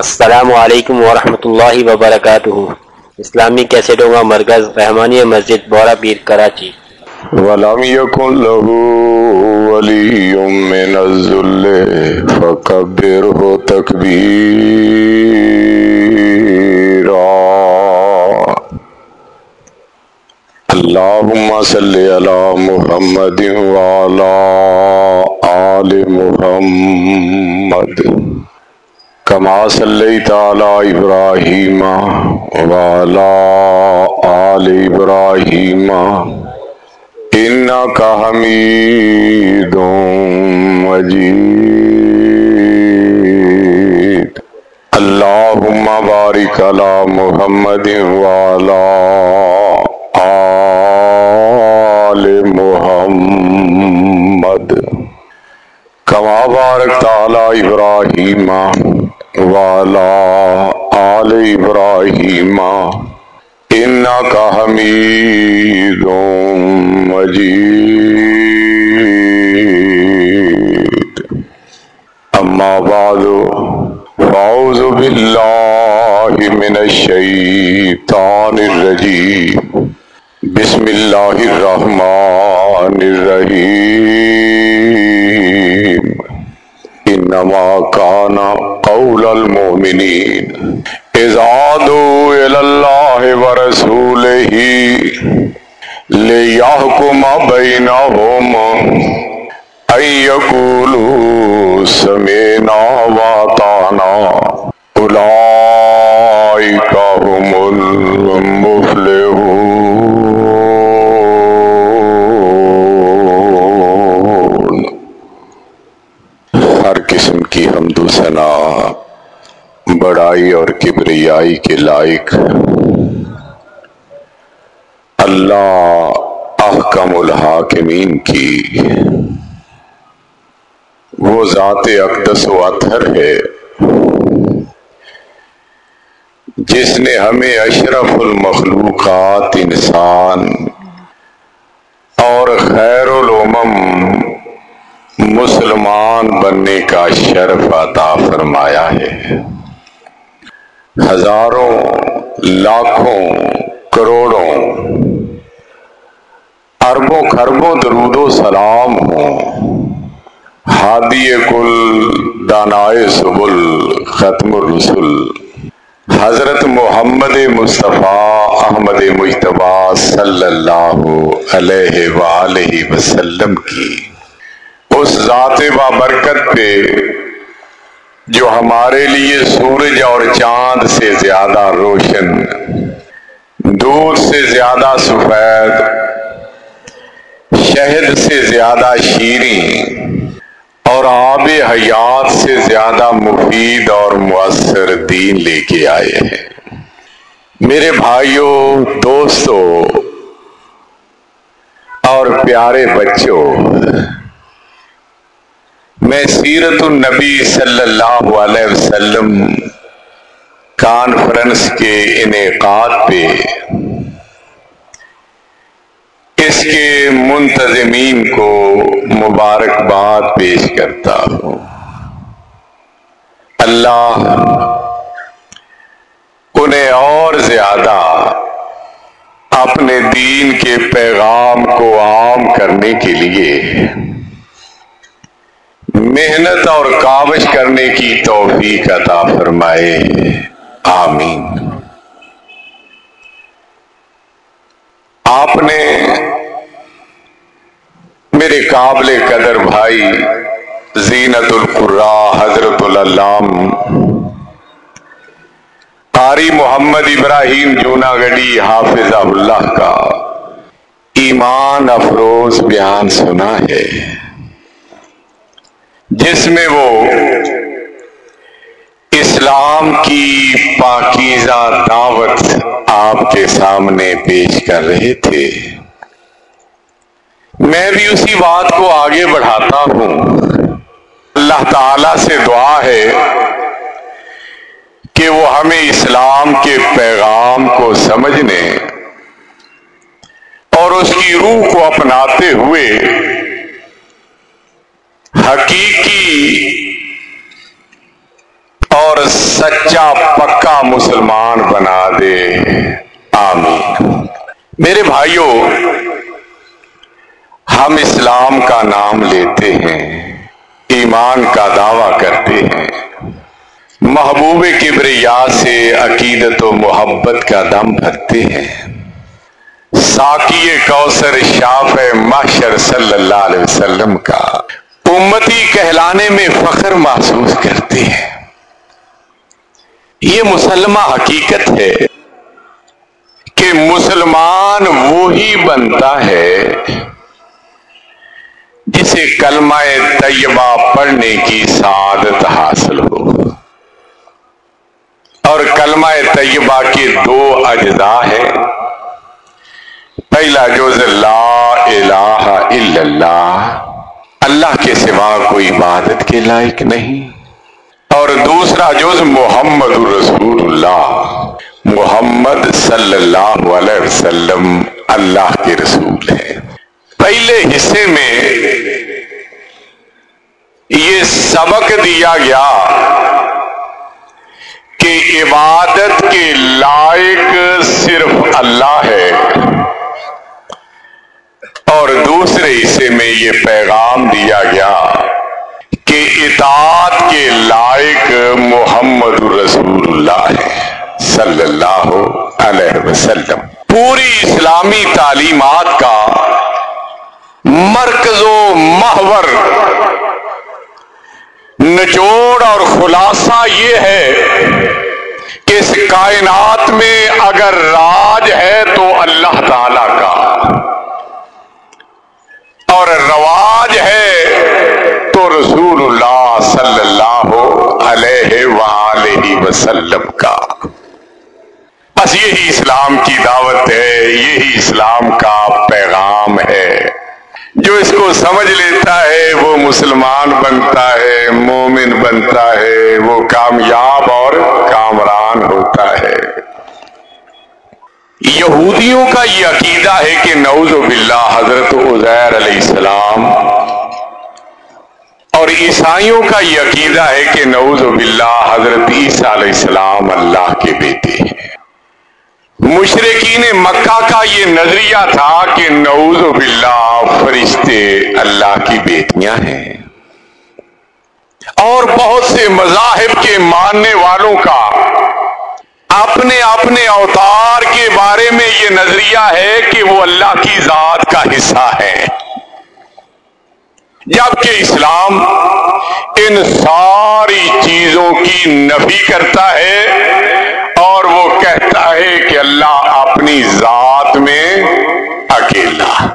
السلام علیکم ورحمۃ اللہ وبرکاتہ۔ اسلامی کیسٹوں کا مرکز رحمانی مسجد بورا پیر کراچی۔ ولم يكن له ولي من الذل فكبره تكبيرا اللهم صل على محمد وعلى آل محمد۔ كما صليت على إبراهيم وعلى آل إبراهيم، إنك حميد مجيد. اللهم بارك على محمد وعلى آل محمد. كما باركت على إبراهيم. وعلى آل إبراهيم إنك حميد مجيد أما بعد فأعوذ بالله من الشيطان الرجيم بسم الله الرحمن الرحيم إنما كان قول المؤمنين إذا دعوا إلى الله ورسوله ليحكم بينهم أن يقولوا لائق. اللہ احکم الحاکمین کی. وہ ذات اقدس و اطہر ہے، جس نے ہمیں اشرف المخلوقات انسان اور خیر الامم مسلمان بننے کا شرف عطا فرمایا ہے۔ ہزاروں، لاکھوں، کروڑوں، اربوں خربوں درود و سلام ہوں۔ ہادی کل دانائے سبل ختم الرسل۔ حضرت محمد مصطفیٰ احمد مشتبہ صلی اللہ علیہ وآلہ وسلم کی۔ اس ذات بابرکت پہ جو ہمارے لیے سورج اور چاند سے زیادہ روشن، دودھ سے زیادہ سفید، شہد سے زیادہ شیریں اور آب حیات سے زیادہ مفید اور مؤثر دین لے کے آئے ہیں۔ میرے بھائیوں دوستوں اور پیارے بچوں میں سیرت النبی صلی اللہ علیہ وسلم کانفرنس کے انعقاد پہ، اس کے منتظمین کو مبارکباد پیش کرتا ہوں۔ اللہ انہیں اور زیادہ اپنے دین کے پیغام کو عام کرنے کے لیے محنت اور کاوش کرنے کی توفیق عطا فرمائے۔ آمین۔ آپ نے میرے قابل قدر بھائی زینت القرا حضرت العلام قاری محمد ابراہیم جونا گڑی حافظ اللہ کا ایمان افروز بیان سنا ہے۔ جس میں وہ اسلام کی پاکیزہ دعوت آپ کے سامنے پیش کر رہے تھے۔ میں بھی اسی بات کو آگے بڑھاتا ہوں۔ اللہ تعالی سے دعا ہے کہ وہ ہمیں اسلام کے پیغام کو سمجھنے اور اس کی روح کو اپناتے ہوئے حقیقی اور سچا پکا مسلمان بنا دے۔ آمین۔ میرے بھائیوں ہم اسلام کا نام لیتے ہیں، ایمان کا دعویٰ کرتے ہیں۔ محبوب کبریا سے عقیدت و محبت کا دم بھرتے ہیں۔ ساکی کوثر شاف محشر صلی اللہ علیہ وسلم کا۔ امتی کہلانے میں فخر محسوس کرتے ہیں۔ یہ مسلمہ حقیقت ہے کہ مسلمان وہی بنتا ہے جسے کلمہ طیبہ پڑھنے کی سعادت حاصل ہو۔ اور کلمہ طیبہ کے دو اجزاء ہے پہلا جوز لا الہ الا اللہ اللہ کے سوا کوئی عبادت کے لائق نہیں۔ اور دوسرا جز محمد رسول اللہ محمد صلی اللہ علیہ وسلم اللہ کے رسول ہے پہلے حصے میں یہ سبق دیا گیا کہ عبادت کے لائق صرف اللہ ہے۔ اور دوسرے حصے میں یہ پیغام دیا گیا کہ اطاعت کے لائق محمد رسول اللہ ہے، صلی اللہ علیہ وسلم۔ پوری اسلامی تعلیمات کا مرکز و محور۔ نچوڑ اور خلاصہ یہ ہے کہ اس کائنات میں اگر راج ہے تو اللہ تعالی کا۔ اور رواج ہے تو رسول اللہ صلی اللہ علیہ وآلہ وسلم کا۔ بس یہی اسلام کی دعوت ہے، یہی اسلام کا پیغام ہے۔ جو اس کو سمجھ لیتا ہے وہ مسلمان بنتا ہے، مومن بنتا ہے، وہ کامیاب اور کامران ہوتا ہے۔ یہودیوں کا یہ عقیدہ ہے کہ نعوذ باللہ حضرت عزیر علیہ السلام اور عیسائیوں کا یہ عقیدہ ہے کہ نعوذ باللہ حضرت عیسیٰ علیہ السلام اللہ کے بیٹے ہیں۔ مشرقین مکہ کا یہ نظریہ تھا کہ نعوذ باللہ فرشتے اللہ کی بیٹیاں ہیں۔ اور بہت سے مذاہب کے ماننے والوں کا اپنے اپنے اوتار کے بارے میں یہ نظریہ ہے کہ وہ اللہ کی ذات کا حصہ ہے۔ جبکہ اسلام ان ساری چیزوں کی نفی کرتا ہے اور وہ کہتا ہے کہ اللہ اپنی ذات میں اکیلا۔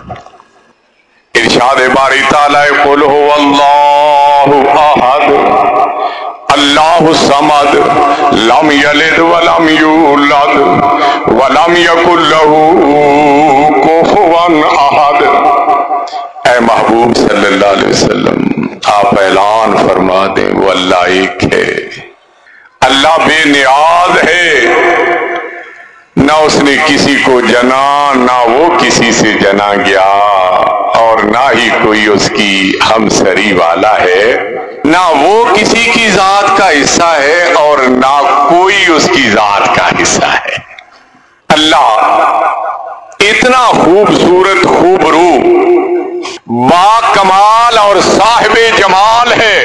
ارشاد باری تعالی قل ہو اللہ احد۔ اللہ سمد لم یلد ولم یولد ولم یکن له کفوا احد۔ اے محبوب صلی اللہ علیہ وسلم، آپ اعلان فرما دیں، وہ اللہ ایک ہے۔ اللہ بے نیاز ہے۔ نہ اس نے کسی کو جنا، نہ وہ کسی سے جنا گیا۔ نہ ہی کوئی اس کی ہم سری والا ہے، نہ وہ کسی کی ذات کا حصہ ہے اور نہ کوئی اس کی ذات کا حصہ ہے۔ اللہ اتنا خوبصورت خوب رو با کمال اور صاحب جمال ہے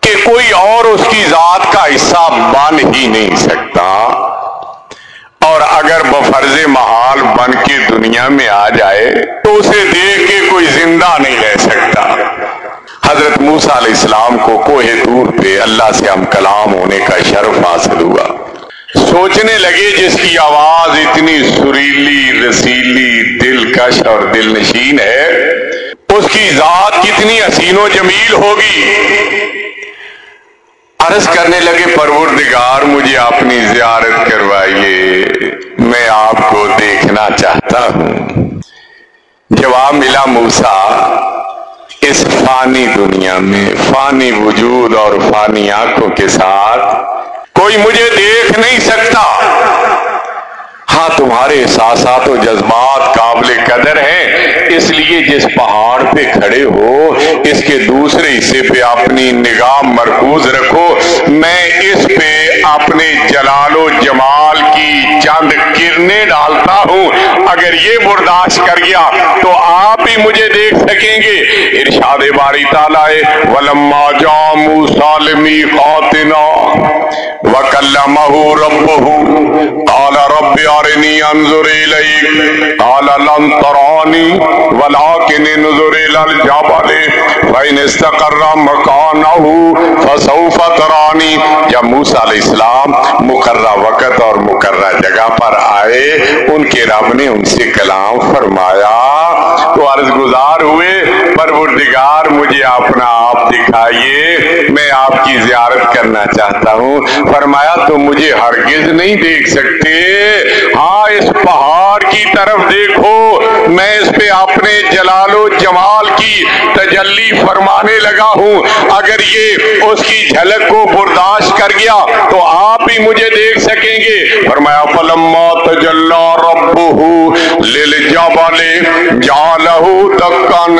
کہ کوئی اور اس کی ذات کا حصہ بن ہی نہیں سکتا۔ اور اگر بفرز محال بن کے دنیا میں آ جائے تو اسے دیکھ کے کوئی زندہ نہیں رہ سکتا۔ حضرت موسا علیہ السلام کو کوہ دور پہ اللہ سے ہم کلام ہونے کا شرف حاصل ہوا۔ سوچنے لگے جس کی آواز اتنی سریلی، رسیلی، دلکش اور دل نشین ہے، اس کی ذات کتنی حسین و جمیل ہوگی۔ عرض کرنے لگے، پروردگار مجھے اپنی زیارت کروائیے، میں آپ کو دیکھنا چاہتا ہوں۔ جواب ملا موسا اس فانی دنیا میں، فانی وجود اور فانی آنکھوں کے ساتھ، کوئی مجھے دیکھ نہیں سکتا۔ ہاں تمہارے احساسات و جذبات قابل قدر ہیں۔ اس لیے جس پہاڑ پہ کھڑے ہو، اس کے دوسرے حصے پہ اپنی نگاہ مرکوز رکھو۔ میں اس پہ اپنے جلال و جمال کی چند کرنے ڈالتا ہوں۔ اگر یہ برداشت کر گیا تو آپ ہی مجھے دیکھ سکیں گے۔ ارشاد باری تعالیٰ ولما جامو سالمی قاتنا وکلمہ ربہ قال رب ارنی انظر الیک۔ قال لن ترانی ولكن انظر الى الجبل۔ فإن استقر مكانه فسوف ترانی۔ جب موسیٰ علیہ السلام مقررہ وقت اور مقررہ جگہ پر آئے۔ ان کے رب نے ان سے کلام فرمایا۔ تو عرض گزار ہوئے، پروردگار مجھے اپنا آپ دکھائیے، میں آپ کی زیارت کرنا چاہتا ہوں۔ فرمایا تو مجھے ہرگز نہیں دیکھ سکتے۔ ہاں اس پہاڑ کی طرف دیکھو، میں اس پہ اپنے جلال و جمال کی تجلی فرمانے لگا ہوں۔ اگر یہ اس کی جھلک کو برداشت کر گیا، تو آپ ہی مجھے دیکھ سکیں گے۔ فرمایا، فلما تجلا ربہ للجبل جعلہ دکن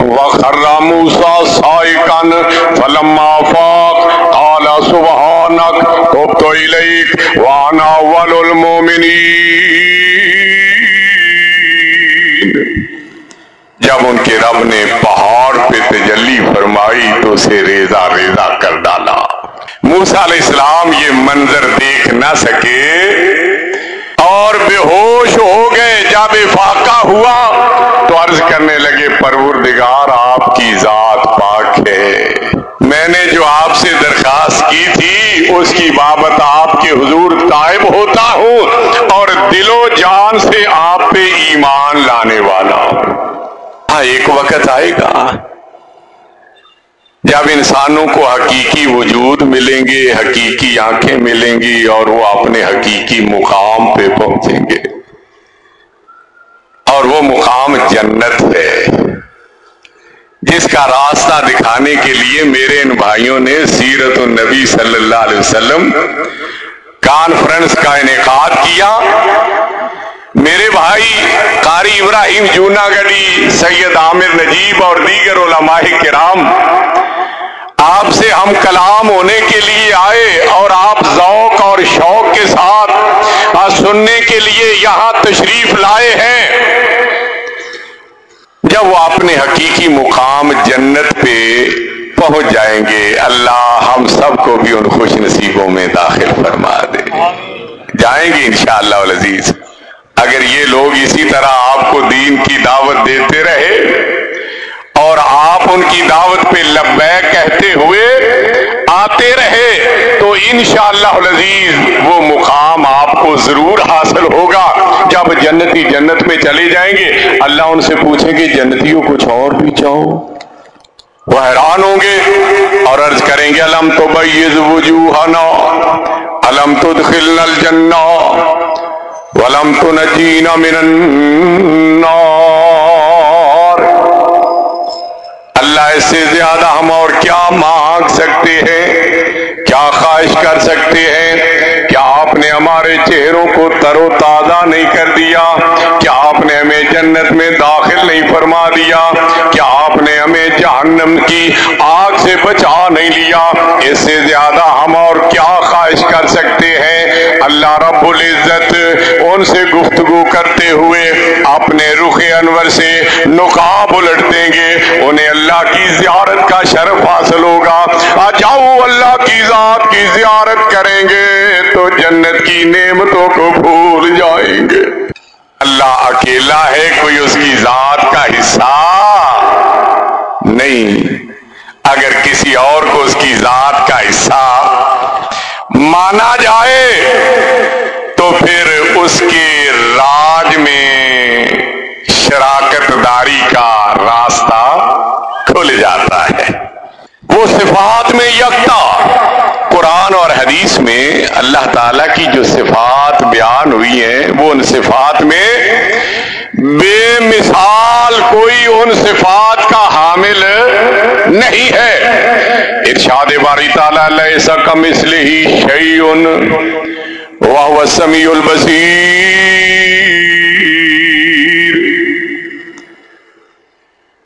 وخر موسیٰ سائکن فلما فاق قال سبحانک تبت الیک وانا اول المومنین جب ان کے رب نے پہاڑ پہ تجلی فرمائی تو اسے ریزہ ریزہ کر ڈالا۔ موسیٰ علیہ السلام یہ منظر دیکھ نہ سکے اور بے ہوش ہو گئے۔ جب افاقہ ہوا تو عرض کرنے لگے، پروردگار آپ کی ذات پاک ہے۔ میں نے جو آپ سے درخواست کی تھی، اس کی بابت آپ کے حضور طائب ہوتا ہوں اور دل و جان سے آپ پہ ایمان لانے والا ہوں۔ ہاں ایک وقت آئے گا جب انسانوں کو حقیقی وجود ملیں گے، حقیقی آنکھیں ملیں گی اور وہ اپنے حقیقی مقام پہ پہنچیں گے۔ اور وہ مقام جنت ہے۔ جس کا راستہ دکھانے کے لیے میرے ان بھائیوں نے سیرت النبی صلی اللہ علیہ وسلم کانفرنس کا انعقاد کیا۔ میرے بھائی قاری ابراہیم جونا گڑی سید عامر نجیب اور دیگر علماء کرام، آپ سے ہم کلام ہونے کے لیے آئے اور آپ ذوق اور شوق کے ساتھ سننے کے لیے یہاں تشریف لائے ہیں۔ جب وہ اپنے حقیقی مقام جنت پہ پہنچ جائیں گے، اللہ ہم سب کو بھی ان خوش نصیبوں میں داخل فرما دے۔ جائیں گے انشاءاللہ العزیز اگر یہ لوگ اسی طرح آپ کو دین کی دعوت دیتے رہے اور آپ ان کی دعوت پہ لبیک کہتے ہوئے آتے رہے، تو انشاءاللہ العزیز وہ مقام آپ کو ضرور حاصل ہوگا جب جنتی جنت میں چلے جائیں گے۔ اللہ ان سے پوچھیں گے جنتیوں کچھ اور بھی چاہو؟ وہ حیران ہوں گے اور عرض کریں گے علم تو بیز وجوہنا؟ علم تو دخل الجنہ؟ ولم تو نجینا من النار؟ اس سے زیادہ ہم اور کیا مانگ سکتے ہیں؟ کیا خواہش کر سکتے ہیں؟ کیا آپ نے ہمارے چہروں کو تر و تازہ نہیں کر دیا؟ کیا آپ نے ہمیں جنت میں داخل نہیں فرما دیا کیا آپ نے ہمیں جہنم کی آگ سے بچا نہیں لیا؟ اس سے زیادہ ہم اور کیا خواہش کر سکتے ہیں؟ اللہ رب العزت ان سے گفتگو کرتے ہوئے اپنے رخ انور سے نقاب الٹ دیں گے۔ انہیں اللہ کی زیارت کا شرف حاصل ہوگا۔ آ جاؤ، اللہ کی ذات کی زیارت کریں گے تو جنت کی نعمتوں کو بھول جائیں گے۔ اللہ اکیلا ہے، کوئی اس کی ذات کا حصہ نہیں۔ اگر کسی اور کو اس کی ذات کا حصہ مانا جائے، تو پھر اس کے راج میں شراکت داری کا راستہ کھل جاتا ہے۔ وہ صفات میں یکتا۔ قرآن اور حدیث میں اللہ تعالی کی جو صفات بیان ہوئی ہیں، وہ ان صفات میں بے مثال کوئی ان صفات کا حامل نہیں ہے۔ ارشاد باری تعالیٰ لیسا کم اس ہی شیئن واہ سمی البصیر۔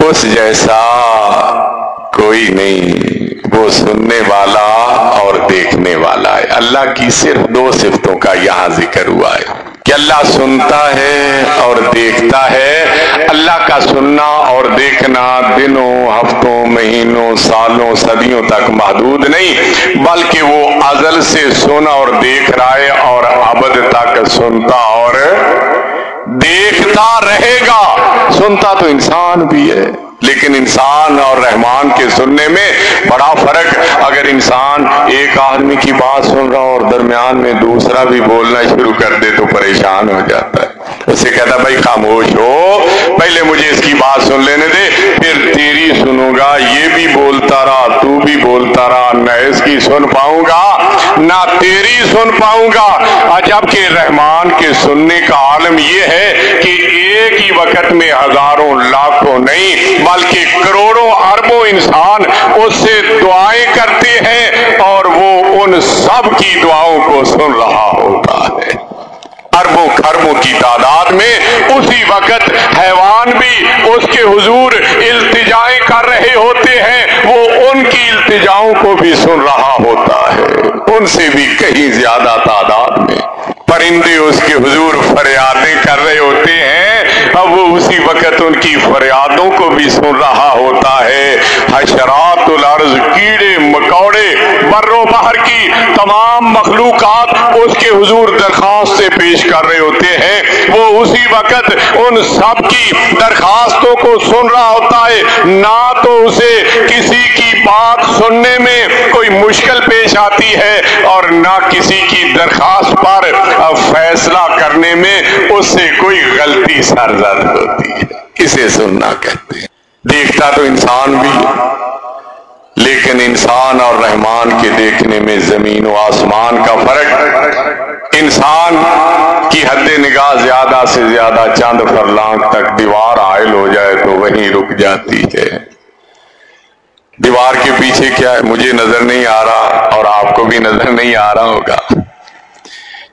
اس جیسا کوئی نہیں۔ وہ سننے والا اور دیکھنے والا ہے۔ اللہ کی صرف دو صفتوں کا یہاں ذکر ہوا ہے۔ کہ اللہ سنتا ہے اور دیکھتا ہے۔ اللہ کا سننا اور دیکھنا دنوں، ہفتوں، مہینوں، سالوں، صدیوں تک محدود نہیں، بلکہ وہ ازل سے سنا اور دیکھ رہا ہے اور ابد تک سنتا اور دیکھتا رہے گا۔ سنتا تو انسان بھی ہے۔ لیکن انسان اور رحمان کے سننے میں بڑا فرق اگر انسان ایک آدمی کی بات سن رہا اور درمیان میں دوسرا بھی بولنا شروع کر دے تو پریشان ہو جاتا ہے۔ اسے کہتا بھائی خاموش ہو، پہلے مجھے اس کی بات سن لینے دے، پھر تیری سنوں گا، یہ بھی بولتا رہا، تو بھی بولتا رہا، نہ اس کی سن پاؤں گا، نہ تیری سن پاؤں گا۔ جبکہ رحمان کے سننے کا عالم یہ ہے کہ ایک ہی وقت میں ہزاروں، لاکھوں نہیں، بلکہ کروڑوں اربوں انسان اس سے دعائیں کرتے ہیں اور وہ ان سب کی دعاؤں کو سن رہا ہوتا ہے۔ اربوں خربوں کی تعداد میں اسی وقت حیوان بھی اس کے حضور التجائیں کر رہے ہوتے ہیں، وہ ان کی التجاؤں کو بھی سن رہا ہوتا ہے، ان سے بھی کہیں زیادہ تعداد میں۔ پرندے اس کے حضور فریادیں کر رہے ہوتے ہیں اب وہ اسی وقت ان کی فریادوں کو بھی سن رہا ہوتا ہے۔ حشرات الارض، کیڑے، مکوڑے برو بہر کی تمام مخلوقات اس کے حضور درخواست سے پیش کر رہے ہوتے ہیں۔ وہ اسی وقت ان سب کی درخواستوں کو سن رہا ہوتا ہے۔ نہ تو اسے کسی کی بات سننے میں کوئی مشکل پیش آتی ہے اور نہ کسی کی درخواست پر فیصلہ کرنے میں اس سے کوئی غلطی سرزد ہوتی ہے۔ اسے سننا کہتے۔ ہیں دیکھتا تو انسان بھی۔ لیکن انسان اور رحمان کے دیکھنے میں زمین و آسمان کا فرق۔ انسان کی حد نگاہ زیادہ سے زیادہ چاند فرلانگ تک دیوار عائل ہو جائے تو وہیں رک جاتی ہے۔ دیوار کے پیچھے کیا ہے؟ مجھے نظر نہیں آ رہا اور آپ کو بھی نظر نہیں آ رہا ہوگا۔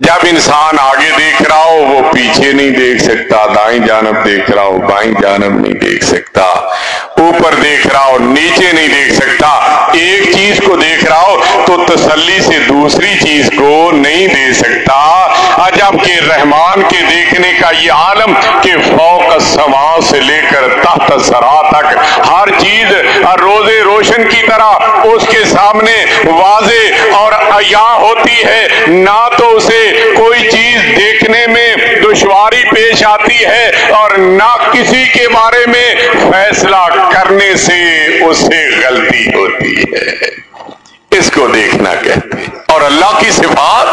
جب انسان آگے دیکھ رہا ہو، وہ پیچھے نہیں دیکھ سکتا، دائیں جانب دیکھ رہا ہو، بائیں جانب نہیں دیکھ سکتا۔ اوپر دیکھ رہا ہو، نیچے نہیں دیکھ سکتا۔ ایک چیز کو دیکھ رہا ہو تو تسلی سے دوسری چیز کو نہیں دے سکتا۔ جبکہ رحمان کے دیکھنے کا یہ عالم کہ فوق سما سے لے کر تحت سرا تک ہر چیز روزے روشن کی طرح اس کے سامنے واضح اور عیا ہوتی ہے۔ نہ تو اسے کوئی چیز دیکھنے میں دشواری پیش آتی ہے اور نہ کسی کے بارے میں فیصلہ کرنے سے اسے غلطی ہوتی ہے۔ اس کو دیکھنا کہتے ہیں۔ اور اللہ کی صفات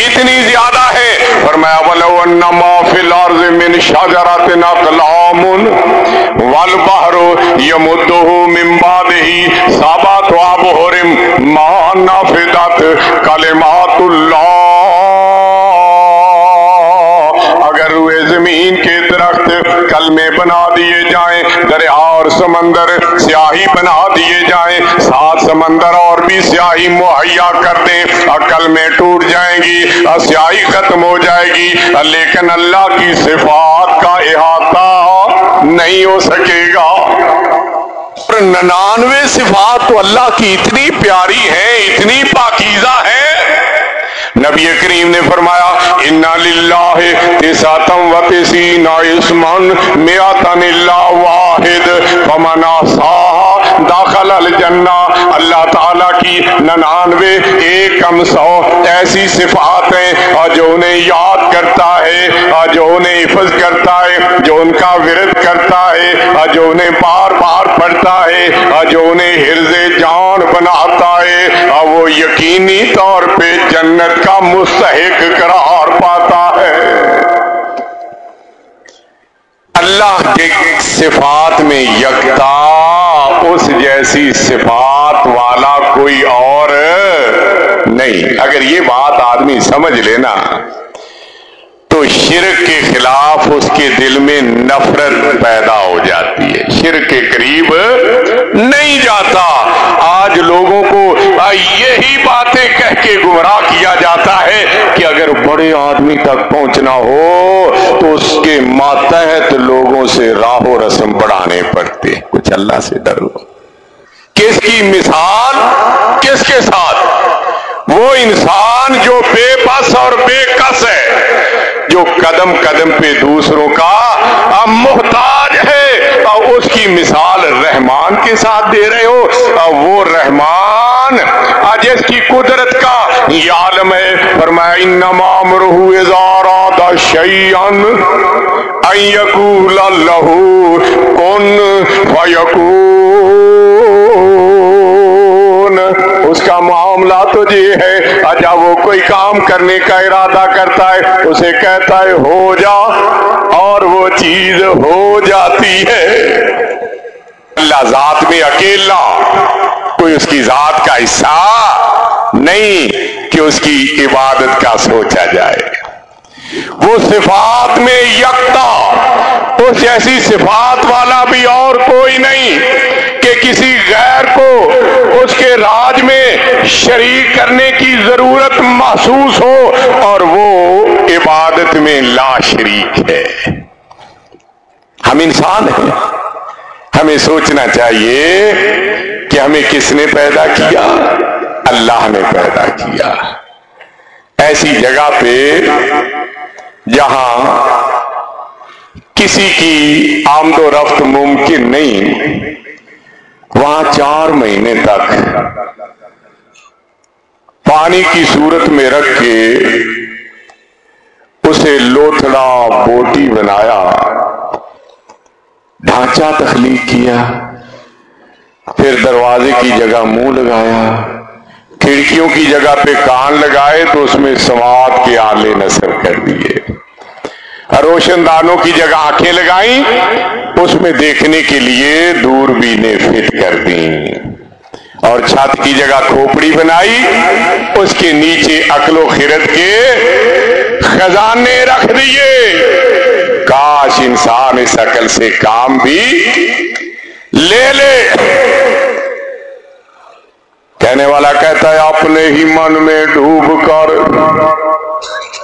اتنی زیادہ ہے۔ فرمایا، ولو انما فی الارض من شجرات نقلام والبحر يمده من بعده سبعة ابحر ما نفدت کلمات کلمے بنا دیے جائیں، دریا اور سمندر سیاہی بنا دیے جائیں۔ سات سمندر اور بھی سیاہی مہیا کر دیں کلمے ٹوٹ جائیں گی، سیاہی ختم ہو جائے گی۔ لیکن اللہ کی صفات کا احاطہ نہیں ہو سکے گا۔ ننانوے صفات تو اللہ کی اتنی پیاری ہے اتنی پاکیزہ ہے نبی کریم نے فرمایا، انا للہ تساتم و تسین اسمن میاتن اللہ واحد فمنا صاح داخل الجنہ اللہ تعالیٰ کی ننانوے، ایک کم سو ایسی صفات ہیں جو انہیں یاد کرتا ہے جو انہیں حفظ کرتا ہے، جو ان کا ورد کرتا ہے جو انہیں بار بار پڑھتا ہے جو انہیں حرز جان بناتا ہے وہ یقینی طور پہ جنت کا مستحق قرار پاتا ہے۔ اللہ کے صفات میں یکتا، اس جیسی صفات والا کوئی اور نہیں۔ اگر یہ بات آدمی سمجھ لینا تو شرک کے خلاف اس کے دل میں نفرت پیدا ہو جاتی ہے۔ شرک کے قریب نہیں جاتا۔ آج لوگوں کو یہی باتیں کہہ کے گمراہ کیا جاتا ہے کہ اگر بڑے آدمی تک پہنچنا ہو، تو اس کے ماتحت لوگوں سے راہ و رسم بڑھانے پڑتے۔ کچھ اللہ سے ڈرو کس کی مثال، کس کے ساتھ؟ وہ انسان جو بے بس اور بے کس ہے، جو قدم قدم پہ دوسروں کا محتاج ہے اور اس کی مثال رحمان کے ساتھ دے رہے ہو۔ اور وہ رحمان جس کی قدرت کا یہ عالم ہے۔ فرمایا، انما امرہ اذا اراد شیئا ان یقول له کن فیکون۔ اس کا معاملہ تو یہ ہے۔ اجا وہ کوئی کام کرنے کا ارادہ کرتا ہے، اسے کہتا ہے، ہو جا۔ اور وہ چیز ہو جاتی ہے۔ اللہ ذات میں اکیلا۔ کوئی اس کی ذات کا حصہ نہیں کہ اس کی عبادت کا سوچا جائے۔ وہ صفات میں یکتا۔ اس جیسی صفات والا بھی اور کوئی نہیں۔ کہ کسی غیر کو اس کے راج میں شریک کرنے کی ضرورت محسوس ہو اور وہ عبادت میں لا شریک ہے۔ ہم انسان ہیں۔ ہمیں سوچنا چاہیے کہ ہمیں کس نے پیدا کیا؟ اللہ نے پیدا کیا۔ ایسی جگہ پہ جہاں کسی کی آمد و رفت ممکن نہیں وہاں چار مہینے تک پانی کی صورت میں رکھ کے اسے لوتھڑا بوٹی بنایا، ڈھانچہ تخلیق کیا، پھر دروازے کی جگہ منہ لگایا، کھڑکیوں کی جگہ پہ کان لگائے تو اس میں سواد کے آلے نصر کر دیے۔ روشن دانوں کی جگہ آنکھیں لگائیں اس میں دیکھنے کے لیے دور بھی فٹ کر دی۔ اور چھت کی جگہ کھوپڑی بنائی، اس کے نیچے عقل و خرد کے خزانے رکھ دیے۔ کاش انسان اس عقل سے کام بھی لے لے۔ کہنے والا کہتا ہے، اپنے ہی من میں ڈوب کر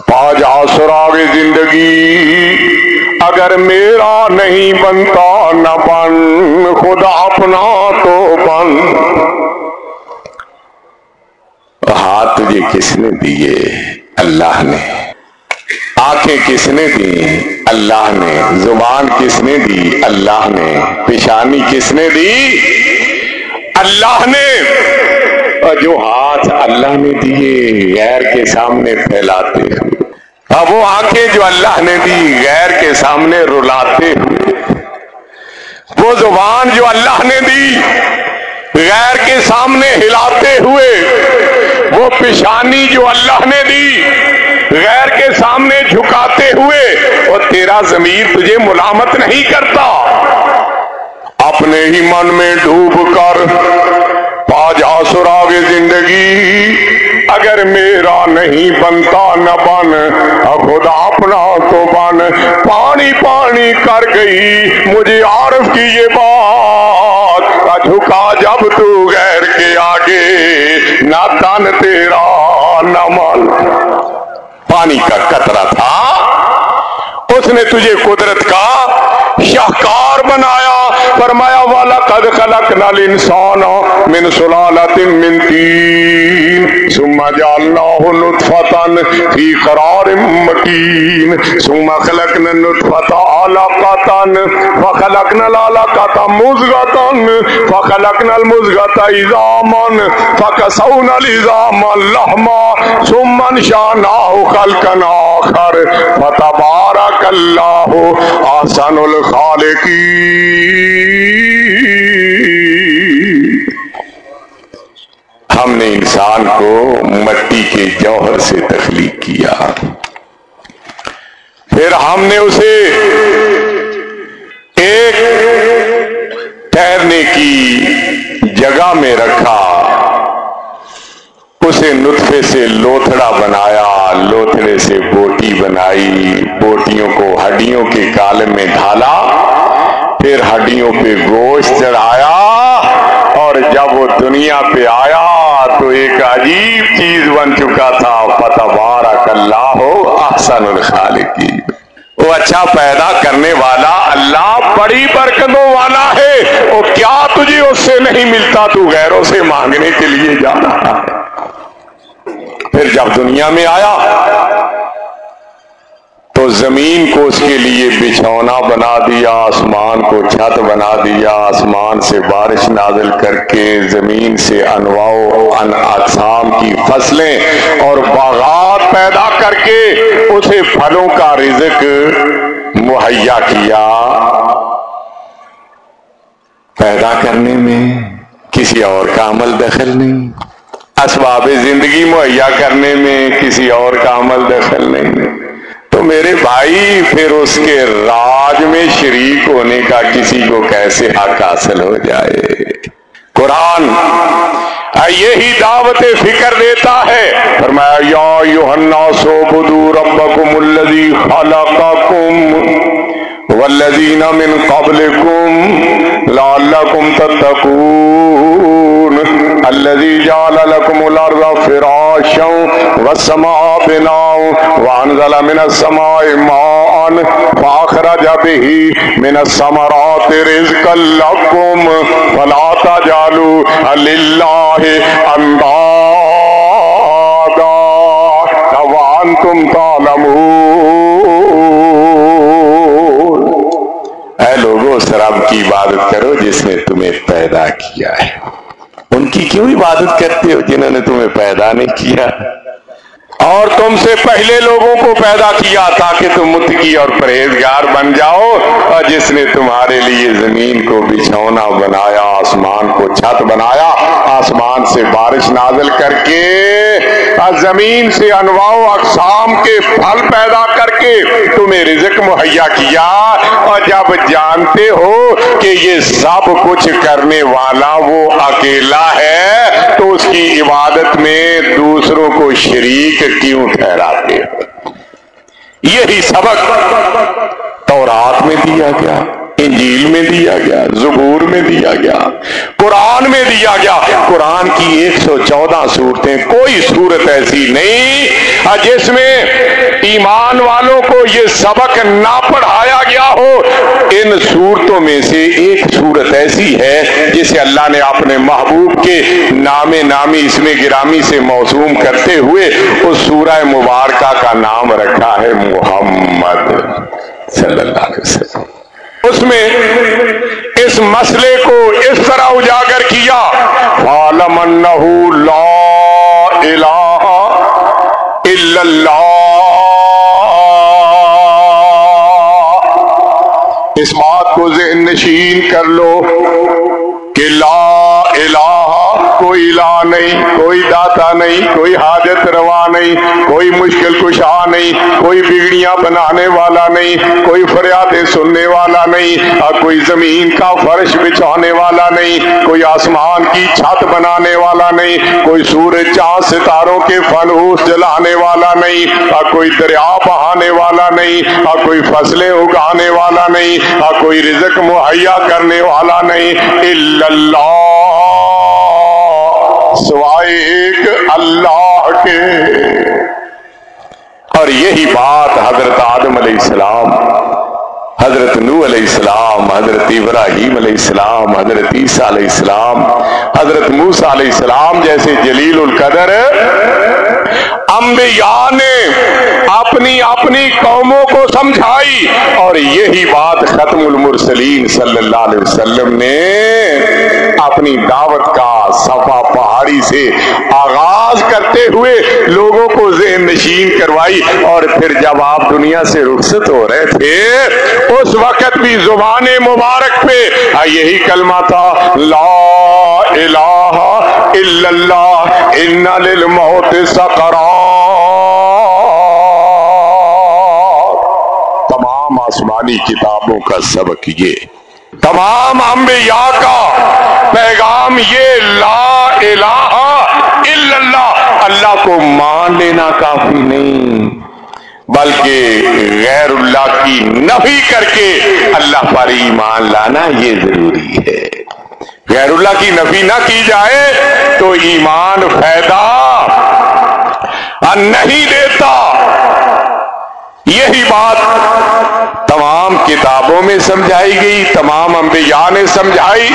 پاج آسراغ زندگی اگر میرا نہیں بنتا، نہ بن، خدا اپنا تو بن۔ ہاتھ تجھے کس نے دیے؟ اللہ نے۔ آنکھیں کس نے دی اللہ نے۔ زبان کس نے دی؟ اللہ نے۔ پیشانی کس نے دی؟ اللہ نے۔ اور جو ہاتھ اللہ نے دیے غیر کے سامنے پھیلاتے ہوئے اور وہ آنکھیں جو اللہ نے دی غیر کے سامنے رلاتے ہوئے وہ زبان جو اللہ نے دی غیر کے سامنے ہلاتے ہوئے، وہ پیشانی جو اللہ نے دی غیر کے سامنے جھکاتے ہوئے اور تیرا ضمیر تجھے ملامت نہیں کرتا۔ اپنے ہی من میں ڈوب کر پاجا سراغ زندگی۔ اگر میرا نہیں بنتا نہ بن خدا اپنا تو بن۔ پانی پانی کر گئی، مجھے عارف کی یہ بات۔ جھکا جب تو غیر کے آگے، نہ تن تیرا نہ من۔ پانی کا قطرہ تھا، اس نے تجھے قدرت کا شاہکار بنایا۔ فرمایا، والا قد خلقنا الانسان من سلالت من تین، ثم جعلناه نطفة في قرار مكين، ثم خلقنا النطفة علقة، فخلقنا العلقة مزغة، فخلقنا المزغة عظاما، فكسونا العظام لحما ثم انشأناه خلقا آخر. فتبارك الله احسن الخالقين. ہم نے انسان کو مٹی کے جوہر سے تخلیق کیا۔ پھر ہم نے اسے ایک ٹھہرنے کی جگہ میں رکھا۔ اسے نطفے سے لوتھڑا بنایا، لوتھڑے سے بوٹی بنائی، بوٹیوں کو ہڈیوں کے کالم میں ڈھالا۔ پھر ہڈیوں پہ گوشت چڑھایا اور جب وہ دنیا پہ آیا تو ایک عجیب چیز بن چکا تھا فتح بارک اللہ ہو احسن الخالقی وہ اچھا پیدا کرنے والا اللہ بڑی برکتوں والا ہے۔ وہ کیا تجھے اس سے نہیں ملتا؟ تو غیروں سے مانگنے کے لیے جانا پھر جب دنیا میں آیا تو زمین کو اس کے لیے بچھونا بنا دیا، آسمان کو چھت بنا دیا، آسمان سے بارش نازل کر کے زمین سے انواع ان اقسام کی فصلیں اور باغات پیدا کر کے اسے پھلوں کا رزق مہیا کیا۔ پیدا کرنے میں کسی اور کا عمل دخل نہیں۔ اسباب زندگی مہیا کرنے میں کسی اور کا عمل دخل نہیں۔ میرے بھائی، پھر اس کے راج میں شریک ہونے کا کسی کو کیسے حق حاصل ہو جائے؟ قرآن یہی دعوت فکر دیتا ہے۔ فرمایا، یا یوحنا سو بدو ربکم الذی خلقکم والذین من قبلکم لعلکم تتقون الذي جعل لكم الارض فراشا والسماء بناء وانزل من السماء ماء فاخرج به من الثمرات رزقا لكم فلا تجعلوا لله اندادا وانتم تعلمون. اے لوگوں سر رب کی عبادت کرو جس نے تمہیں پیدا کیا ہے۔ ان کی کیوں عبادت کرتے ہو جنہوں نے تمہیں پیدا نہیں کیا؟ اور تم سے پہلے لوگوں کو پیدا کیا تاکہ تم متقی اور پرہیزگار بن جاؤ اور جس نے تمہارے لیے زمین کو بچھونا بنایا، آسمان کو چھت بنایا، آسمان سے بارش نازل کر کے زمین سے انواع اقسام کے پھل پیدا کر کے تمہیں رزق مہیا کیا اور جب جانتے ہو کہ یہ سب کچھ کرنے والا وہ اکیلا ہے تو اس کی عبادت میں دوسروں کو شریک کیوں ٹھہراتے یہی سبق تورات میں دیا گیا۔ انجیل میں دیا گیا، زبور میں دیا گیا، قرآن میں دیا گیا۔ قرآن کی ایک سو چودہ صورتیں، کوئی صورت ایسی نہیں۔ جس میں ایمان والوں کو یہ سبق نہ پڑھایا گیا ہو، ان صورتوں میں سے ایک صورت ایسی ہے، جسے اللہ نے اپنے محبوب کے نام نامی اس میں گرامی سے موسوم کرتے ہوئے اس سورہ مبارکہ کا نام رکھا ہے، محمد صلی اللہ علیہ وسلم۔ اس مسئلے کو اس طرح اجاگر کیا۔ عالم مشکل کشا نہیں، کوئی بگڑیاں بنانے والا نہیں، کوئی فریادیں سننے والا نہیں اور کوئی زمین کا فرش بچھانے والا نہیں، کوئی آسمان کی چھت بنانے والا نہیں، کوئی سورج چاند ستاروں کے فنوس جلانے والا نہیں اور کوئی دریا بہانے والا نہیں اور کوئی فصلیں اگانے والا نہیں اور کوئی رزق مہیا کرنے والا نہیں اللہ، سوائے ایک اللہ کے۔ اور یہی بات حضرت آدم علیہ السلام، حضرت نو علیہ السلام، حضرت ابراہیم علیہ السلام، حضرت عیسیٰ علیہ السلام، حضرت موسیٰ علیہ السلام جیسے جلیل القدر انبیاء نے اپنی اپنی قوموں کو سمجھائی اور یہی بات ختم المرسلین صلی اللہ علیہ وسلم نے اپنی دعوت کا صفا پہاڑی سے آغاز کرتے ہوئے لوگوں کو ذہن نشین کروائی اور پھر جب آپ دنیا سے رخصت ہو رہے تھے، اس وقت بھی زبان مبارک پہ یہی کلمہ تھا، لا الہ الا اللہ، ان للموت سقرات تمام آسمانی کتابوں کا سبق یہ۔ تمام انبیاء کا پیغام یہ، لا الہ اللہ کو مان لینا کافی نہیں، بلکہ غیر اللہ کی نفی کر کے اللہ پر ایمان لانا یہ ضروری ہے۔ غیر اللہ کی نفی نہ کی جائے تو ایمان فائدہ نہیں دیتا۔ یہی بات تمام کتابوں میں سمجھائی گئی، تمام انبیاء نے سمجھائی۔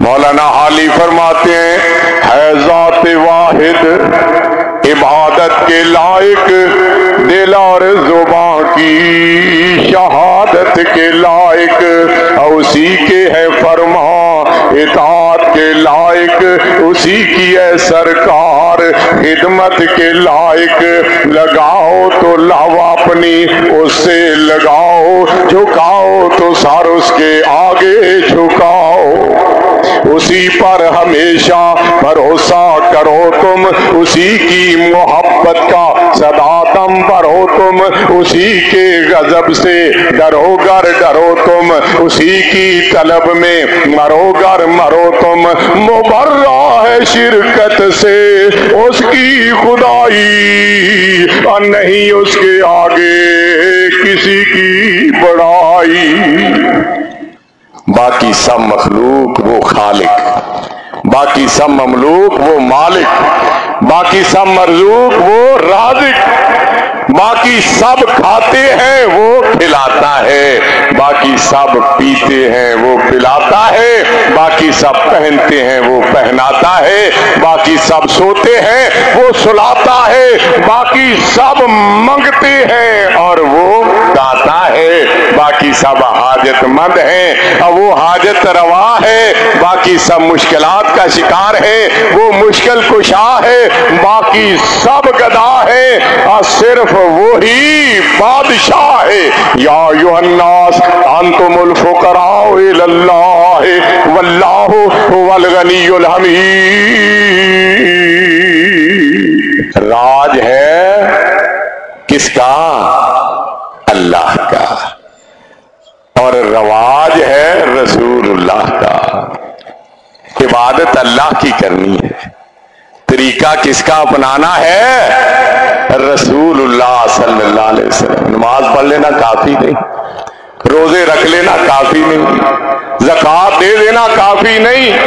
مولانا حالی فرماتے ہیں، ہے ذات واحد، عبادت کے لائق، دل اور زبان کی شہادت کے لائق اسی کے ہے فرما اطاعت کے لائق، اسی کی ہے سرکار، خدمت کے لائق۔ لگاؤ تو لاؤ اپنی، اس سے لگاؤ، جھکاؤ تو سار اس کے آگے جھکاؤ۔ اسی پر ہمیشہ بھروسہ کرو تم، اسی کی محبت کا سدا تم بھرو تم، اسی کے غضب سے ڈرو گر ڈرو تم، اسی کی طلب میں مرو گر مرو تم۔ مبرہ ہے شرکت سے اس کی خدائی، اور نہیں اس کے آگے کسی کی بڑائی۔ باقی سب مخلوق وہ خالق، باقی سب مملوک وہ مالک، باقی سب مرزوق وہ رازق، باقی سب کھاتے ہیں وہ کھلاتا ہے، باقی سب پیتے ہیں وہ پلاتا ہے، باقی سب پہنتے ہیں وہ پہناتا ہے، باقی سب سوتے ہیں وہ سلاتا ہے، باقی سب منگتے ہیں اور وہ باقی سب حاجت مند ہیں، اور وہ حاجت روا ہے، باقی سب مشکلات کا شکار ہے وہ مشکل کشا ہے، باقی سب گدا ہے، اور صرف وہی بادشاہ ہے۔ یا یو الناس، انتم الفقراء اللہ، واللہ والغنی الحمید۔ راج ہے کس کا؟ اللہ۔ رواج ہے رسول اللہ کا۔ عبادت اللہ کی کرنی ہے۔ طریقہ کس کا اپنانا ہے؟ رسول اللہ صلی اللہ علیہ وسلم۔ نماز پڑھ لینا کافی نہیں۔ روزے رکھ لینا کافی نہیں۔ زکات دے دینا کافی نہیں۔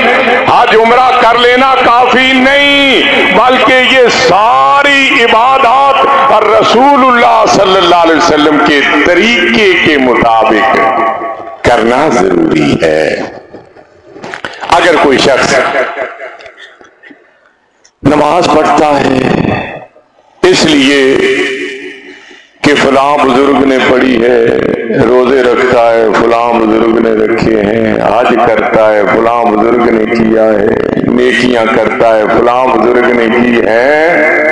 حج عمرہ کر لینا کافی نہیں۔ بلکہ یہ ساری عبادات اور رسول اللہ صلی اللہ علیہ وسلم کے طریقے کے مطابق۔ کرنا ضروری ہے۔ اگر کوئی شخص نماز پڑھتا ہے، اس لیے کہ فلاں بزرگ نے پڑھی ہے، روزے رکھتا ہے، فلاں بزرگ نے رکھے ہیں، حج کرتا ہے، فلاں بزرگ نے کیا ہے، نیکیاں کرتا ہے، فلاں بزرگ نے کی ہے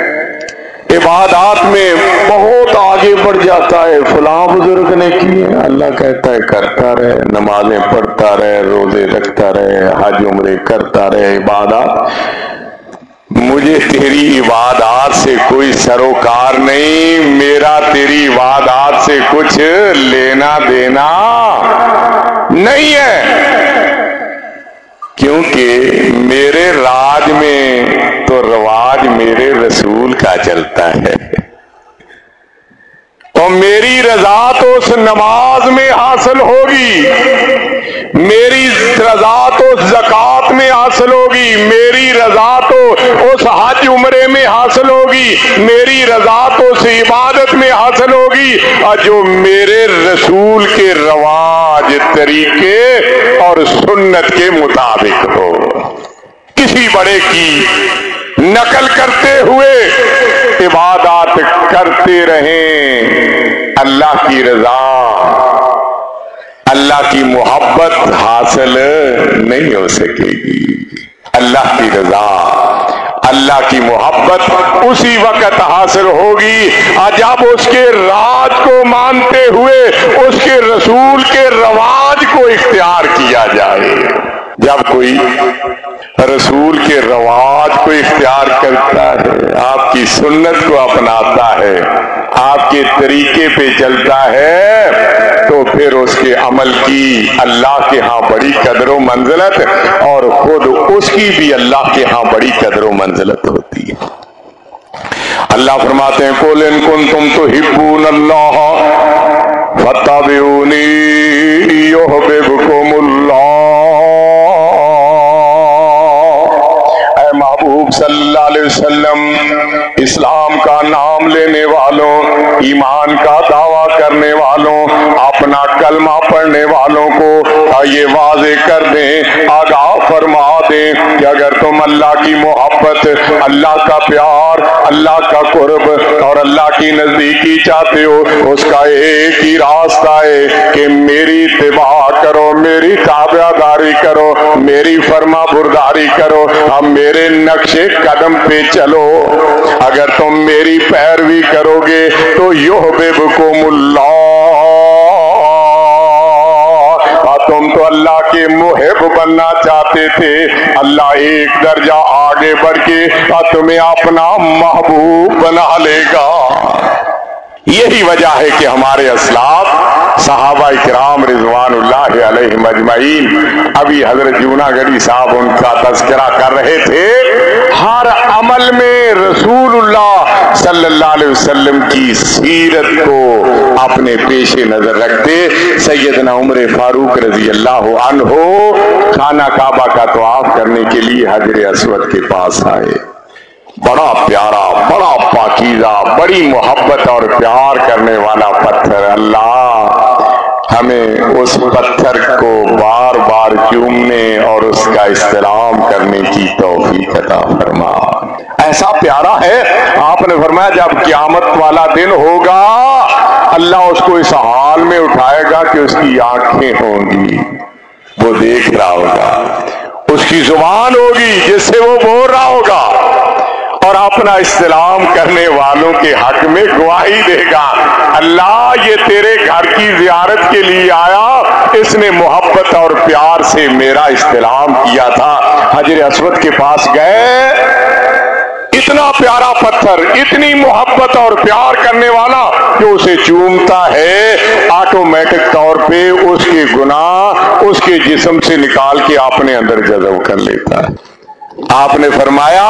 عبادات میں بہت آگے بڑھ جاتا ہے۔ فلاں بزرگ نے کی؟ اللہ کہتا ہے، کرتا رہے، نمازیں پڑھتا رہے، روزے رکھتا رہے، حج عمرے کرتا رہے، عبادات۔ مجھے تیری عبادات سے کوئی سروکار نہیں، میرا تیری عبادات سے کچھ لینا دینا نہیں ہے۔ کیونکہ میرے راج میں رواج میرے رسول کا چلتا ہے۔ تو میری رضا تو اس نماز میں حاصل ہوگی۔ میری رضا تو زکات میں حاصل ہوگی۔ میری رضا تو اس حج عمرے میں حاصل ہوگی۔ میری رضا تو اس عبادت میں حاصل ہوگی۔ اور جو میرے رسول کے رواج طریقے اور سنت کے مطابق ہو۔ کسی بڑے کی نقل کرتے ہوئے عبادات کرتے رہیں۔ اللہ کی رضا، اللہ کی محبت حاصل نہیں ہو سکے گی۔ اللہ کی رضا، اللہ کی محبت اسی وقت حاصل ہوگی۔ جب اس کے راج کو مانتے ہوئے، اس کے رسول کے رواج کو اختیار کیا جائے۔ جب کوئی رسول کے رواج کو اختیار کرتا ہے، آپ کی سنت کو اپناتا ہے، آپ کے طریقے پہ چلتا ہے، تو پھر اس کے عمل کی اللہ کے ہاں بڑی قدر و منزلت اور خود اس کی بھی اللہ کے ہاں بڑی قدر و منزلت ہوتی ہے۔ اللہ فرماتے ہیں کول ان کن تم تو ہبون اللہ فتح صلی اللہ علیہ وسلم، اسلام کا نام لینے والوں، ایمان کا دعویٰ کرنے والوں، اپنا کلمہ پڑھنے والوں کو یہ واضح کر دیں، آگاہ فرما دیں کہ اگر تم اللہ کی محبت، اللہ کا پیار، اللہ کا قرب اور اللہ کی نزدیکی چاہتے ہو، اس کا ایک ہی راستہ ہے کہ میری اتباع کرو، میری تابع داری کرو، میری فرما برداری کرو۔ ہم میرے نقش قدم پہ چلو۔ اگر تم میری پیروی کرو گے تو یو بے تم تو اللہ کے محب بننا چاہتے تھے۔ اللہ ایک درجہ آگے بڑھ کے تمہیں اپنا محبوب بنا لے گا۔ یہی وجہ ہے کہ ہمارے اسلاف، صحابہ کرام رضوان اللہ علیہ مجمعین، ابھی حضرت جونا گڑی صاحب ان کا تذکرہ کر رہے تھے۔ ہر عمل میں رسول اللہ صلی اللہ علیہ وسلم کی سیرت کو اپنے پیش نظر رکھتے سیدنا عمر فاروق رضی اللہ عنہ خانہ کعبہ کا طواف کرنے کے لیے حضر اسود کے پاس آئے۔ بڑا پیارا، بڑا پاکیزہ، بڑی محبت اور پیار کرنے والا پتھر اللہ۔ ہمیں اس پتھر کو بار بار چومنے اور اس کا استعلام کرنے کی توفیق عطا فرما۔ ایسا پیارا ہے، آپ نے فرمایا جب قیامت والا دن ہوگا، اللہ اس کو اس حال میں اٹھائے گا کہ اس کی آنکھیں ہوں گی، وہ دیکھ رہا ہوگا۔ اس کی زبان ہوگی جس سے وہ بول رہا ہوگا۔ اور اپنا استعلام کرنے والوں کے حق میں گواہی دے گا۔ اللہ، یہ تیرے گھر کی زیارت کے لیے آیا۔ اس نے محبت اور پیار سے میرا استعلام کیا تھا۔ حجر اسود کے پاس گئے۔ اتنا پیارا پتھر، اتنی محبت اور پیار کرنے والا جو اسے چومتا ہے آٹومیٹک طور پہ اس کے گناہ، اس کے جسم سے نکال کے اپنے اندر جذب کر لیتا ہے۔ آپ نے فرمایا،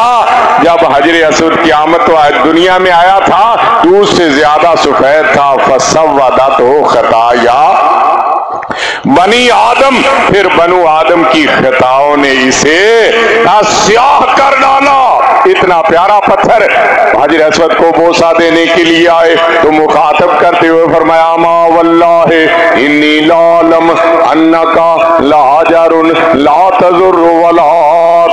جب حجر اسود قیامت دنیا میں آیا تھا، تو اس سے زیادہ سفید تھا۔ فسو ہو خطا یا بنی آدم، پھر بنو آدم کی خطاؤں نے اسے سیاہ کر ڈالا۔ اتنا پیارا پتھر حجر اسود کو بوسا دینے کے لیے آئے۔ تو مخاطب کرتے ہوئے فرمایا، ما واللہ انی لالم انکا لا جر لا تذر ولا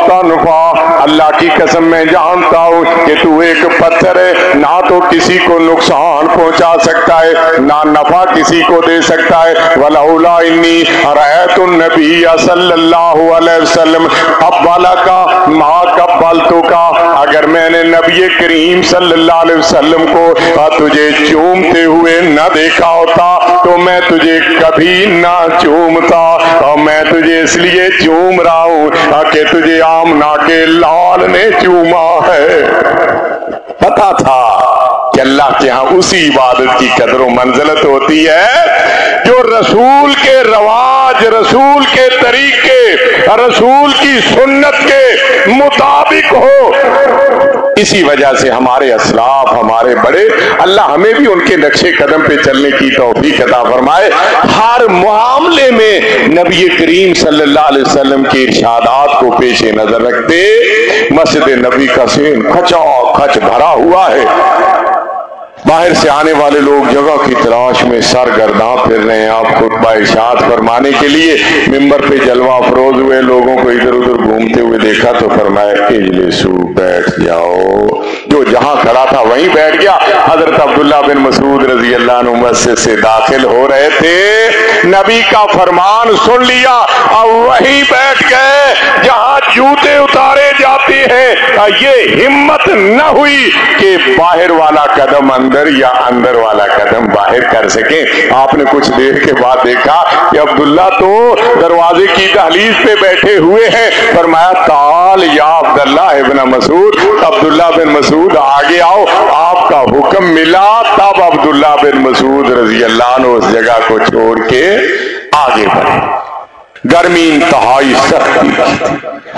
نفا اللہ کی قسم میں جانتا ہوں کہ تو ایک پتھر ہے، نہ تو کسی کو نقصان پہنچا سکتا ہے، نہ نفع کسی کو دے سکتا ہے۔ ولولا انی رایت النبی صلی اللہ علیہ وسلم ابالا کا ما قبلتو کا اگر میں نے نبی کریم صلی اللہ علیہ وسلم کو تجھے چومتے ہوئے نہ دیکھا ہوتا، تو میں تجھے کبھی نہ چومتا۔ اور میں تجھے اس لیے چوم رہا ہوں کہ تجھے آمنا کے لال نے چوما ہے۔ پتا تھا کہ اللہ کے ہاں اسی عبادت کی قدر و منزلت ہوتی ہے جو رسول کے رواج رسول کے طریقے، رسول کی سنت کے مطابق ہو۔ اسی وجہ سے ہمارے اسلاف، ہمارے بڑے، اللہ ہمیں بھی ان کے نقشے قدم پہ چلنے کی توفیق عطا فرمائے۔ ہر معاملے میں نبی کریم صلی اللہ علیہ وسلم کے ارشادات کو پیش نظر رکھتے، مسجد نبی کا سین کھچا کھچ بھرا ہوا ہے۔ باہر سے آنے والے لوگ جگہ کی تلاش میں سر گرداں پھر رہے ہیں۔ آپ خطبہ ارشاد فرمانے کے لیے ممبر پہ جلوہ افروز ہوئے۔ لوگوں کو ادھر ادھر گھومتے ہوئے دیکھا تو فرمایا اجلسو بیٹھ جاؤ۔ جو جہاں کھڑا تھا وہیں بیٹھ گیا۔ حضرت عبداللہ بن مسعود رضی اللہ عنہ مسجد سے داخل ہو رہے تھے۔ نبی کا فرمان سن لیا۔ اور وہیں بیٹھ گئے۔ جہاں جوتے اتارے جاتے ہیں یہ ہمت نہ ہوئی کہ باہر والا قدم اندر یا اندر والا قدم باہر کر سکیں آپ نے کچھ دیر کے بعد دیکھا کہ عبداللہ تو دروازے کی دہلیز پہ بیٹھے ہوئے ہیں۔ فرمایا تال یا عبداللہ ابن مسعود، عبداللہ بن مسعود، آگے آؤ۔ آپ کا حکم ملا تب عبداللہ بن مسعود رضی اللہ عنہ اس جگہ کو چھوڑ کے آگے بڑھے۔ گرمی انتہائی سختی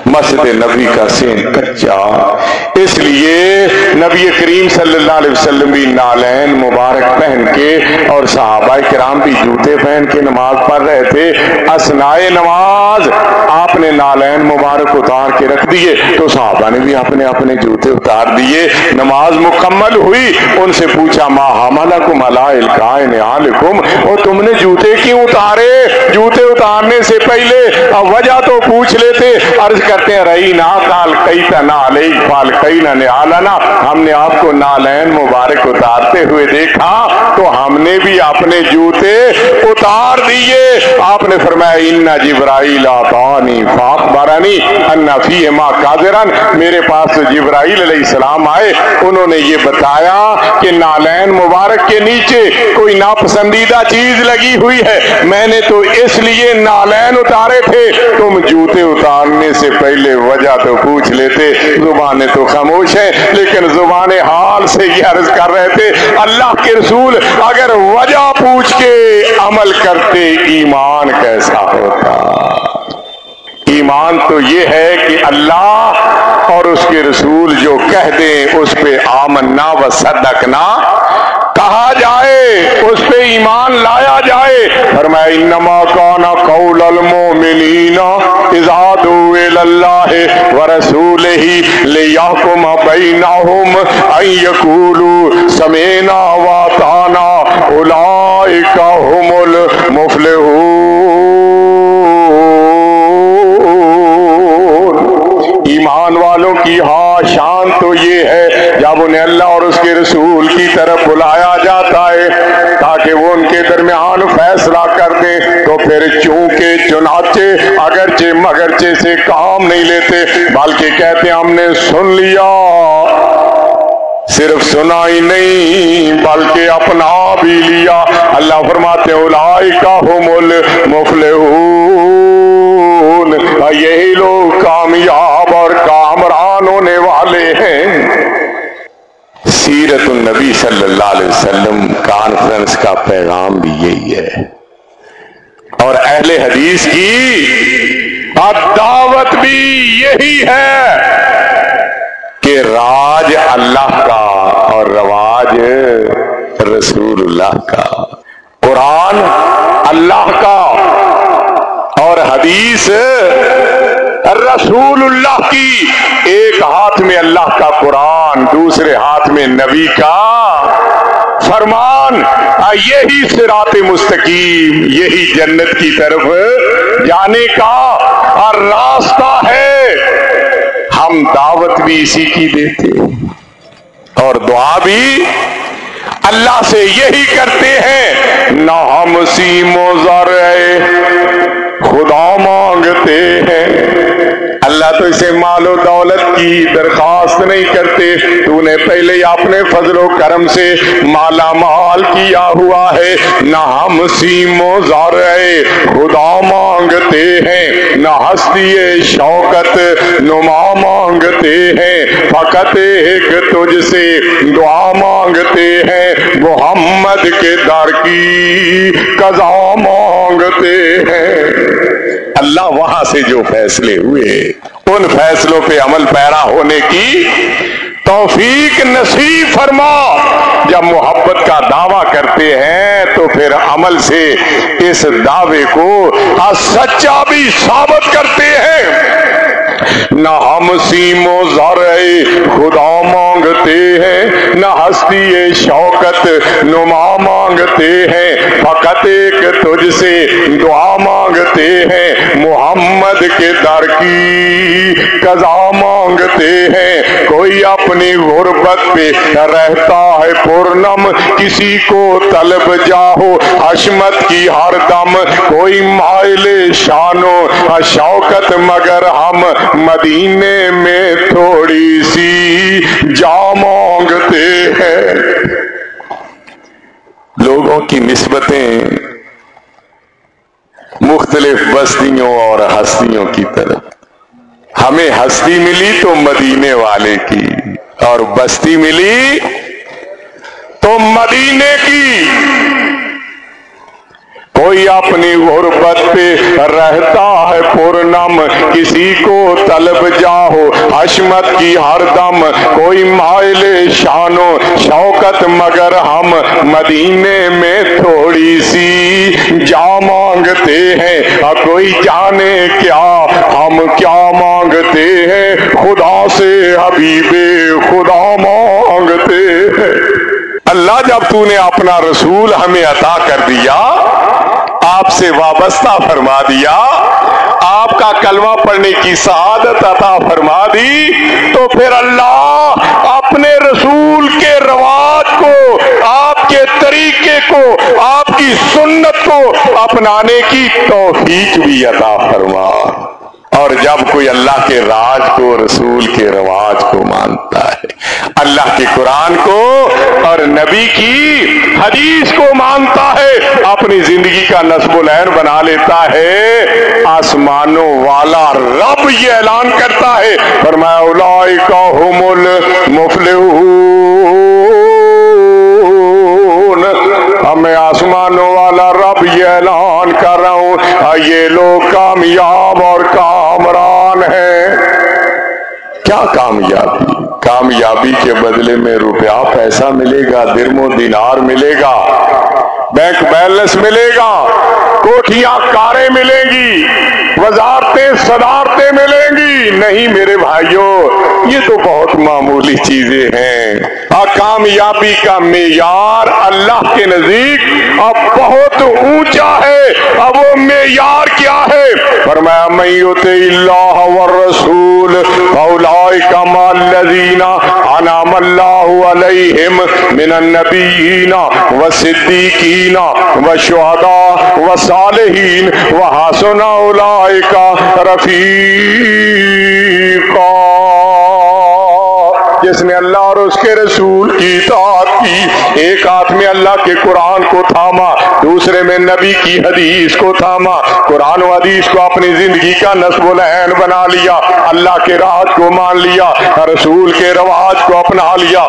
مسجد نبی کا سین کچا۔ اس لیے نبی کریم صلی اللہ علیہ وسلم بھی نالین مبارک پہن کے اور صحابہ کرام بھی جوتے پہن کے نماز پڑھ رہے تھے۔ اسنائے نماز آپ نے نالین مبارک اتار کے رکھ دیے۔ تو صحابہ نے بھی اپنے اپنے جوتے اتار دیے۔ نماز مکمل ہوئی۔ ان سے پوچھا ماں حاملہ کم الکم اور تم نے جوتے کیوں اتارے؟ جوتے اتارنے سے پہلے وجہ تو پوچھ لیتے عرض کرتے ہیں رہی نا کال کئی تنا علیہ فال کئی نہ ہم نے آپ کو نالین مبارک اتارتے ہوئے دیکھا، تو ہم نے بھی اپنے جوتے اتار دیے۔ آپ نے فرمایا، ان جبرائیل آتانی فاق بارانی ان فی ما قادرن میرے پاس جبرائیل علیہ السلام آئے۔ انہوں نے یہ بتایا کہ نالین مبارک کے نیچے کوئی ناپسندیدہ چیز لگی ہوئی ہے۔ میں نے تو اس لیے نالین اتارے تھے۔ تم جوتے اتارنے سے پہلے وجہ تو پوچھ لیتے زبانیں تو خاموش ہیں، لیکن زبان حال سے یہ عرض کر رہے تھے، اللہ کے رسول اگر وجہ پوچھ کے عمل کرتے، ایمان کیسا ہوتا؟ ایمان تو یہ ہے کہ اللہ اور اس کے رسول جو کہہ دیں، اس پہ آمنا و صدقنا کہا جائے۔ اس پہ ایمان لایا جائے۔ فرمایا انما کان قول المؤمنین اذا دعوا الى الله ورسوله ليحكم بينهم ان يقولوا سمعنا واطعنا اولئك هم المفلحون۔ ایمان والوں کی ہاں شان تو یہ ہے، جب انہیں اللہ اور اس کے رسول کی طرف بلایا جاتا ہے تاکہ وہ ان کے درمیان فیصلہ کر دیں تو پھر چونکہ چنانچے اگرچہ مگرچہ سے کام نہیں لیتے، بلکہ کہتے ہیں ہم نے سن لیا۔ صرف سنا ہی نہیں، بلکہ اپنا بھی لیا۔ اللہ فرماتے اولائی کا ہو مل مفل یہی لوگ کامیاب اور کامران ہونے والے ہیں سیرت النبی صلی اللہ علیہ وسلم کانفرنس کا پیغام بھی یہی ہے۔ اور اہل حدیث کی دعوت بھی یہی ہے کہ راج اللہ کا اور رواج رسول اللہ کا۔ قرآن اللہ کا اور حدیث رسول اللہ کی۔ ایک ہاتھ میں اللہ کا قرآن، دوسرے ہاتھ میں نبی کا۔ فرمان یہی سرات مستقیم، یہی جنت کی طرف جانے کا۔ اور راستہ ہے۔ ہم دعوت بھی اسی کی دیتے اور دعا بھی اللہ سے یہی کرتے ہیں۔ نہ ہم سیم و ذر خدا اللہ تو اسے مال و دولت کی درخواست نہیں کرتے۔ تو نے پہلے اپنے فضل و کرم سے مالا مال کیا ہوا ہے۔ نہ ہم سیم و زارے خدا مانگتے ہیں۔ نہ ہستی شوکت نما مانگتے ہیں۔ فقط ایک تجھ سے دعا مانگتے ہیں۔ محمد کے در کی قضا مانگتے ہیں۔ اللہ وہاں سے جو فیصلے ہوئے ان فیصلوں پہ عمل پیرا ہونے کی توفیق نصیب فرما۔ جب محبت کا دعویٰ کرتے ہیں تو پھر عمل سے اس دعوے کو سچا بھی ثابت کرتے ہیں۔ نہ ہم سیم و زرعی خدا مانگتے ہیں، نہ ہستی شوکت، نما مانگتے ہیں۔ فقط ایک تجھ سے دعا مانگتے ہیں۔ محمد کے در کی قضا مانگتے ہیں۔ کوئی اپنی غربت پہ رہتا ہے پورنم کسی کو طلب جاہو حشمت کی ہر دم۔ کوئی مائل شانو، شوکت مگر ہم مدینے میں تھوڑی سی جا مانگتے ہیں۔ لوگوں کی نسبتیں مختلف بستیوں اور ہستیوں کی طرف۔ ہمیں ہستی ملی تو مدینے والے کی، اور بستی ملی تو مدینے کی۔ کوئی اپنی غربت پہ رہتا ہے پورنم کسی کو طلب جاہو، حشمت کی ہر دم۔ کوئی مائل شان و شوکت مگر ہم۔ مدینے میں تھوڑی سی جا مانگتے ہیں۔ کوئی جانے کیا؟ ہم کیا مانگتے ہیں؟ خدا سے حبیب، خدا مانگتے ہیں۔ اللہ، جب تو نے اپنا رسول ہمیں عطا کر دیا آپ سے وابستہ فرما دیا۔ آپ کا کلمہ پڑھنے کی سعادت عطا فرما دی۔ تو پھر اللہ اپنے رسول کے رواج کو، آپ کے طریقے کو، آپ کی سنت کو اپنانے کی توفیق بھی عطا فرما۔ اور جب کوئی اللہ کے راج کو رسول کے رواج کو مانتا ہے، اللہ کے قرآن کو اور نبی کی حدیث کو مانتا ہے، اپنی زندگی کا نصب العین بنا لیتا ہے، آسمانوں والا رب یہ اعلان کرتا ہے، فرمایا کا مل مفل ہمیں آسمانوں والا رب یہ اعلان کر رہا ہوں یہ لوگ کامیاب اور کامران ہیں کیا کامیابی؟ کامیابی کے بدلے میں روپیہ پیسہ ملے گا، درم و دینار ملے گا، بینک بیلنس ملے گا۔ کوٹیاں کاریں ملیں گی، وزارتیں صدارتیں ملیں گی۔ نہیں میرے بھائیوں، یہ تو بہت معمولی چیزیں ہیں۔ کامیابی کا معیار اللہ کے نزدیک اب بہت اونچا ہے۔ اب وہ معیار کیا ہے؟ فرمایا میت اللہ والرسول اولئک ما الذین انعم اللہ علیہم من النبیین والصدیقین والشہداء والصالحین وحسن اولئک رفیقا جس نے اللہ اور اس کے رسول کی اطاعت ایک ہاتھ میں اللہ کے قرآن کو تھاما، دوسرے میں نبی کی حدیث کو تھاما۔ قرآن و حدیث کو اپنی زندگی کا نصب العین بنا لیا، اللہ کے راج کو مان لیا، رسول کے رواج کو اپنا لیا۔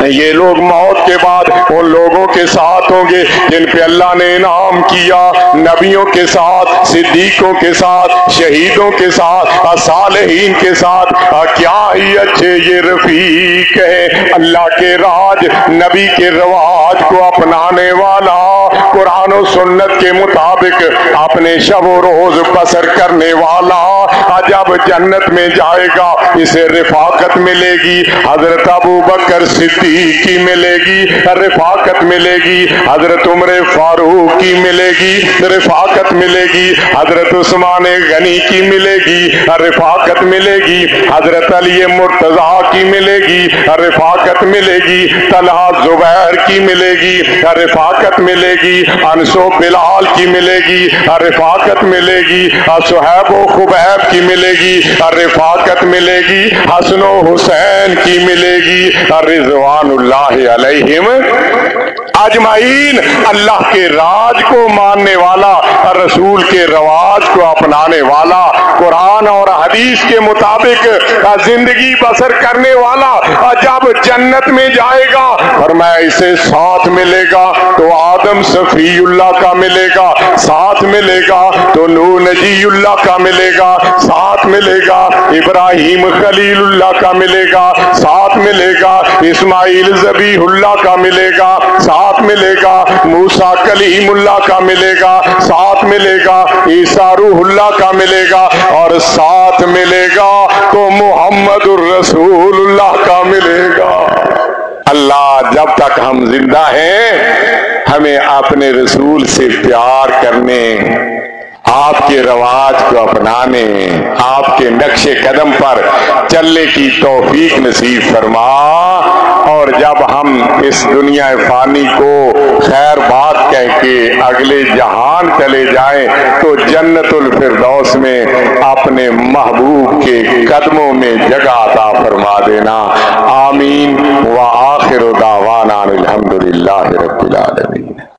یہ لوگ موت کے بعد ان لوگوں کے ساتھ ہوں گے جن پہ اللہ نے انعام کیا، نبیوں کے ساتھ، صدیقوں کے ساتھ، شہیدوں کے ساتھ، صالحین کے ساتھ۔ کیا ہی اچھے یہ رفیق ہے اللہ کے راج، نبی کے رواج کو اپنانے والا۔ قرآن و سنت کے مطابق اپنے شب و روز بسر کرنے والا جب جنت میں جائے گا، اسے رفاقت ملے گی۔ حضرت ابو بکر صدیق کی ملے گی، رفاقت ملے گی۔ حضرت عمر فاروق کی ملے گی، رفاقت ملے گی۔ حضرت عثمان غنی کی ملے گی، رفاقت ملے گی۔ حضرت علی مرتضی کی ملے گی، رفاقت ملے گی۔ طلحہ زبیر کی ملے گی، رفاقت ملے گی۔ انسو بلال کی ملے گی رفاقت ملے گی صحیب و خبیب کی ملے گی رفاقت ملے گی، حسن و حسین کی ملے گی رضوان اللہ علیہم اجمعین۔ اللہ کے راج کو ماننے والا رسول کے رواج کو اپنانے والا قرآن اور حدیث کے مطابق زندگی بسر کرنے والا جب جنت میں جائے گا، اور میں اسے ساتھ ملے گا تو آدم صفی اللہ کا ملے گا، ساتھ ملے گا تو نو نجی اللہ کا ملے گا، ساتھ ملے گا ابراہیم خلیل اللہ کا ملے گا، ساتھ ملے گا اسماعیل زبی اللہ کا ملے گا، ساتھ ملے گا موسا کلیم اللہ کا ملے گا، ساتھ ملے گا عیسیٰ روح اللہ کا ملے گا اور ساتھ ملے گا تو محمد الرسول اللہ کا ملے گا۔ اللہ جب تک ہم زندہ ہیں، ہمیں اپنے رسول سے پیار کرنے، آپ کے رواج کو اپنانے، آپ کے نقش قدم پر چلنے کی توفیق نصیب فرما۔ اور جب ہم اس دنیا فانی کو خیر بات کہہ کے اگلے جہان چلے جائیں تو جنت الفردوس میں اپنے محبوب کے قدموں میں جگہ عطا فرما دینا۔ آمین۔ و آخر دعوانا الحمدللہ رب العالمین۔